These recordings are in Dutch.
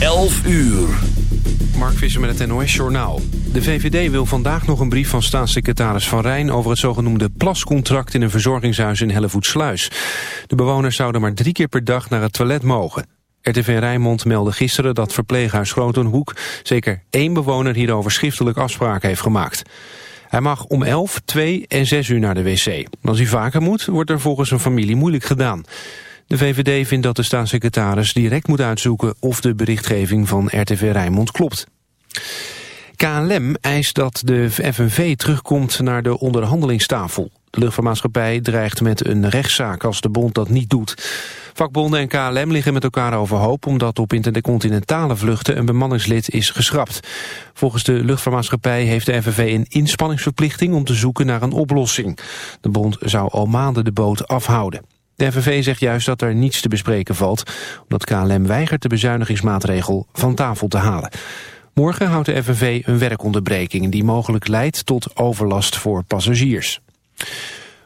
11 uur. Mark Visser met het NOS Journaal. De VVD wil vandaag nog een brief van staatssecretaris Van Rijn... over het zogenoemde plascontract in een verzorgingshuis in Hellevoetsluis. De bewoners zouden maar drie keer per dag naar het toilet mogen. RTV Rijnmond meldde gisteren dat verpleeghuis Grotenhoek... zeker één bewoner hierover schriftelijk afspraak heeft gemaakt. Hij mag om 11, 2 en 6 uur naar de wc. Als hij vaker moet, wordt er volgens zijn familie moeilijk gedaan. De VVD vindt dat de staatssecretaris direct moet uitzoeken of de berichtgeving van RTV Rijnmond klopt. KLM eist dat de FNV terugkomt naar de onderhandelingstafel. De luchtvaartmaatschappij dreigt met een rechtszaak als de bond dat niet doet. Vakbonden en KLM liggen met elkaar overhoop omdat op intercontinentale vluchten een bemanningslid is geschrapt. Volgens de luchtvaartmaatschappij heeft de FNV een inspanningsverplichting om te zoeken naar een oplossing. De bond zou al maanden de boot afhouden. De FNV zegt juist dat er niets te bespreken valt... omdat KLM weigert de bezuinigingsmaatregel van tafel te halen. Morgen houdt de FNV een werkonderbreking... die mogelijk leidt tot overlast voor passagiers.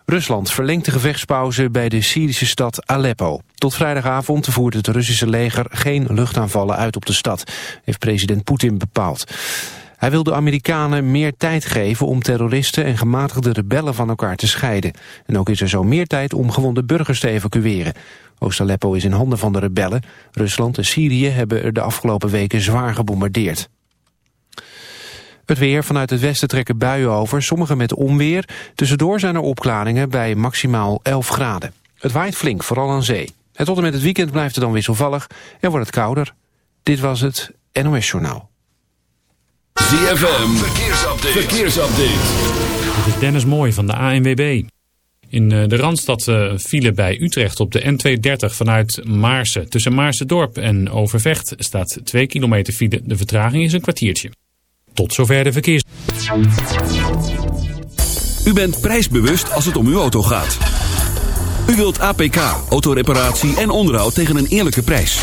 Rusland verlengt de gevechtspauze bij de Syrische stad Aleppo. Tot vrijdagavond voert het Russische leger geen luchtaanvallen uit op de stad... heeft president Poetin bepaald. Hij wil de Amerikanen meer tijd geven om terroristen en gematigde rebellen van elkaar te scheiden. En ook is er zo meer tijd om gewonde burgers te evacueren. Oost-Aleppo is in handen van de rebellen. Rusland en Syrië hebben er de afgelopen weken zwaar gebombardeerd. Het weer vanuit het westen trekken buien over, sommige met onweer. Tussendoor zijn er opklaringen bij maximaal 11 graden. Het waait flink, vooral aan zee. En tot en met het weekend blijft het dan wisselvallig en wordt het kouder. Dit was het NOS Journaal. ZFM, verkeersupdate. verkeersupdate. Dit is Dennis Mooi van de ANWB. In eh, de Randstad uh, vielen bij Utrecht op de N230 vanuit Maarsen. Tussen Maarsen-dorp en Overvecht staat 2 kilometer file. De vertraging is een kwartiertje. Tot zover de verkeers. U bent prijsbewust als het om uw auto gaat. U wilt APK, autoreparatie en onderhoud tegen een eerlijke prijs.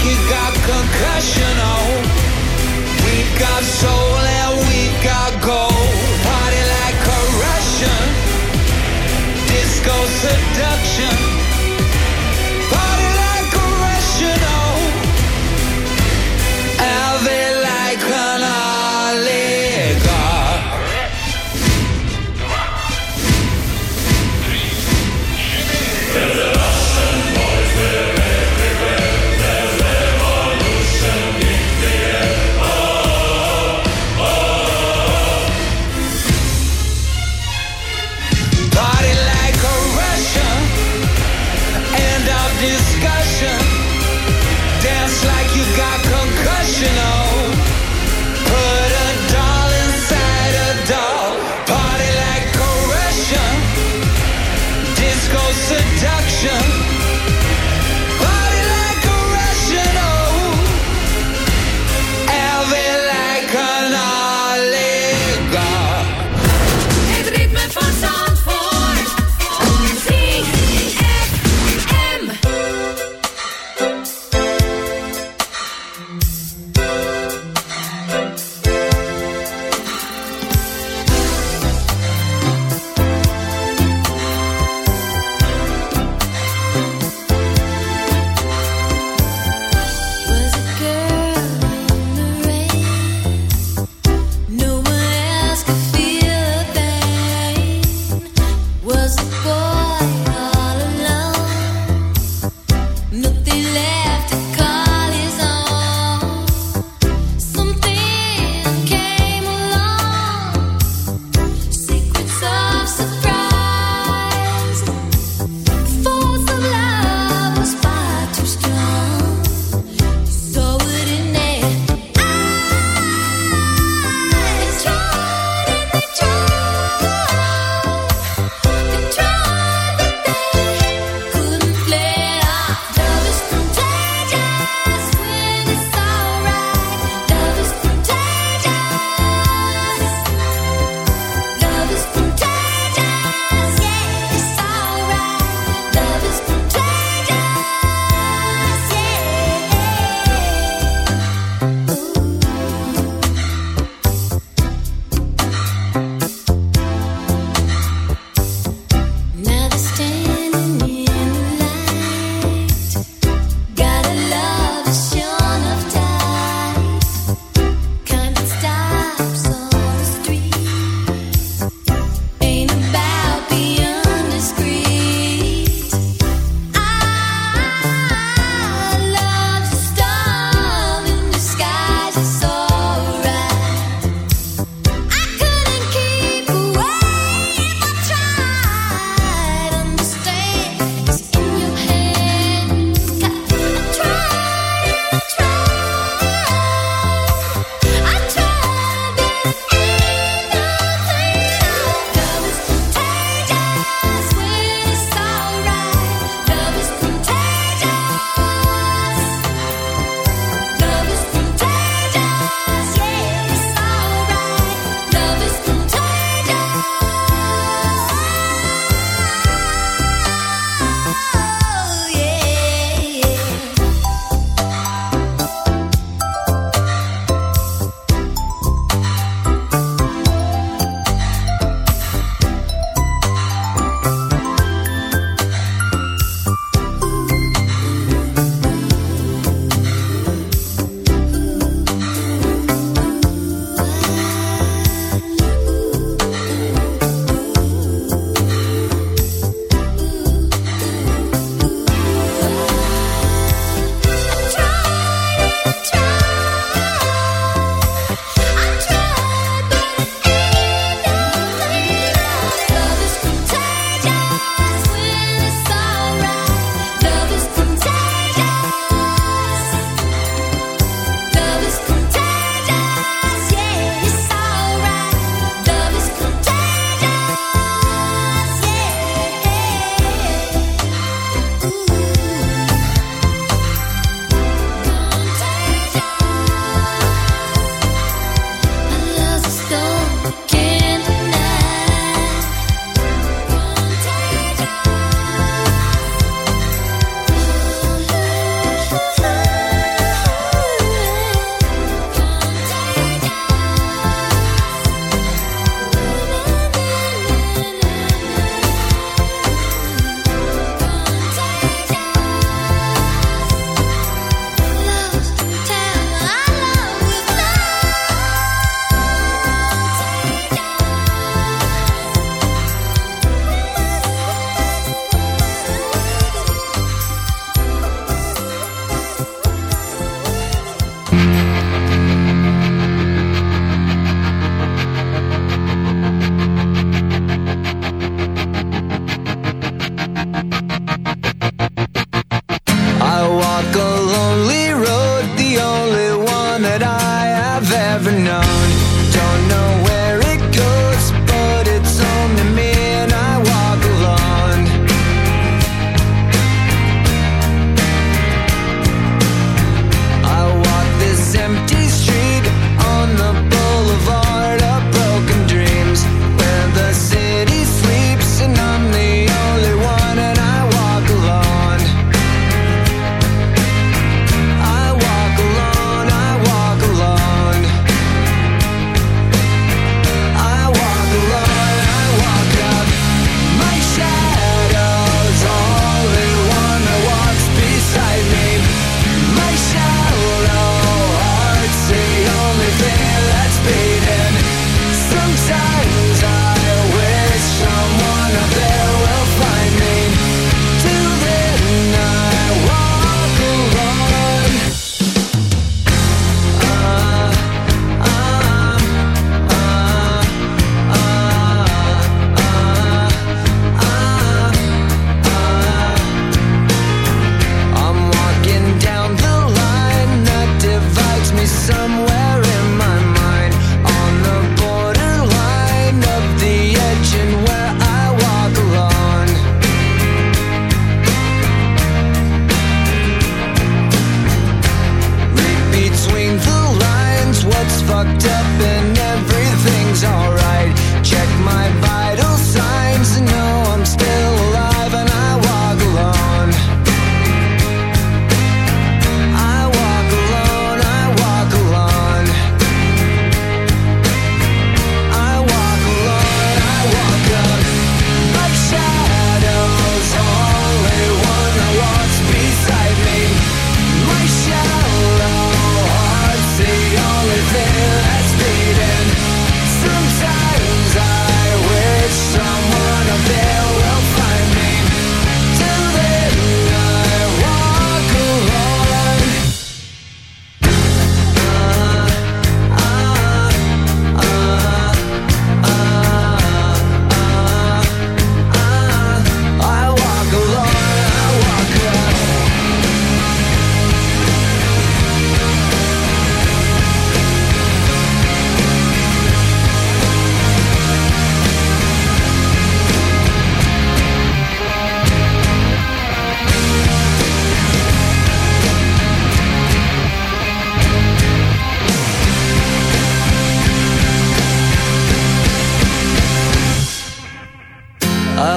like he got concussion. Oh, we got so.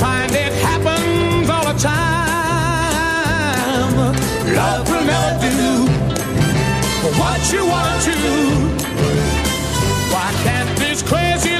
find it happens all the time. Love will never do what you want to. Why can't this crazy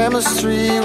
Chemistry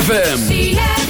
ZFM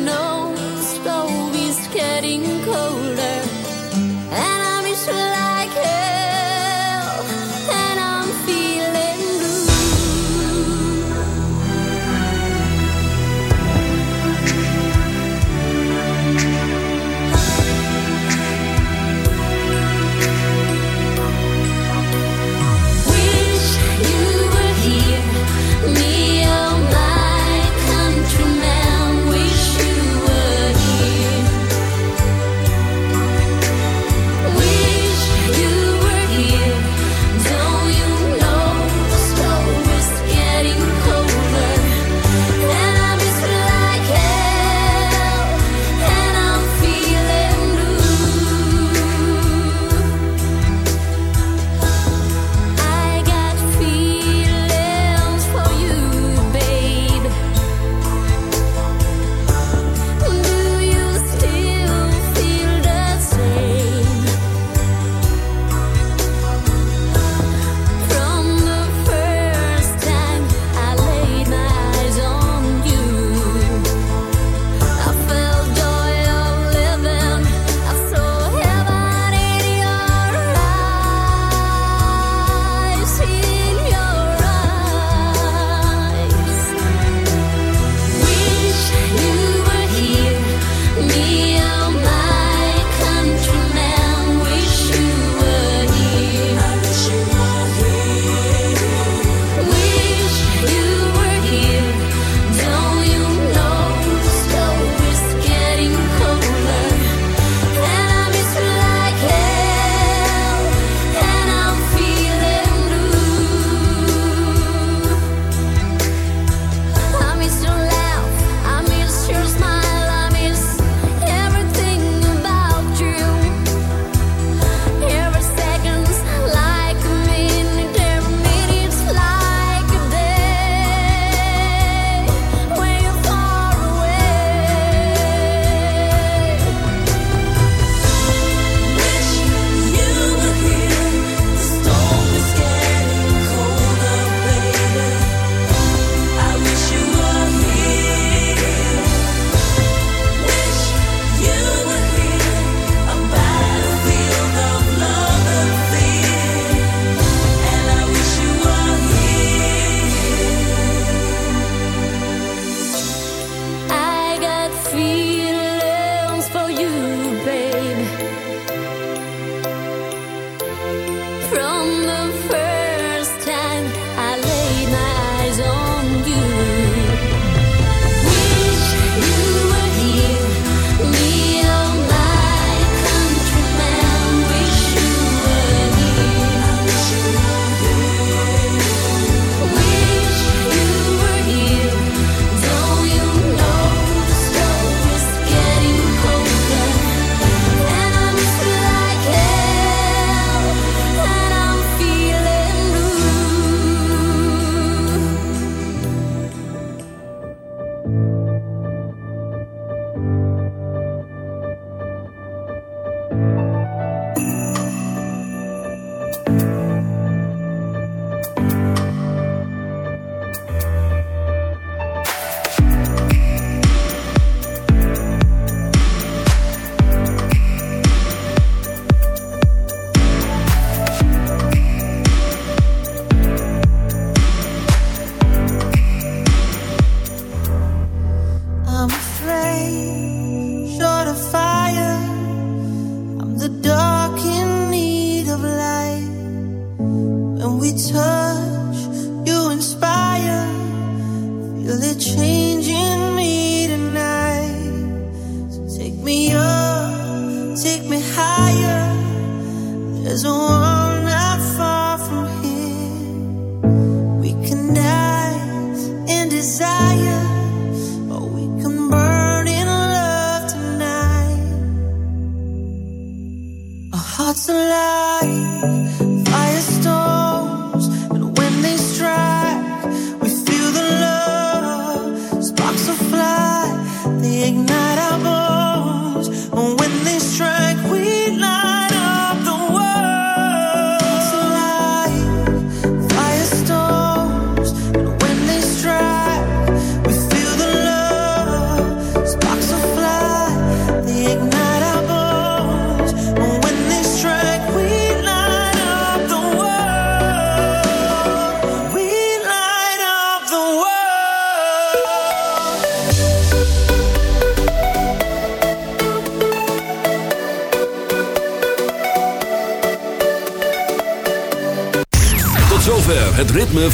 know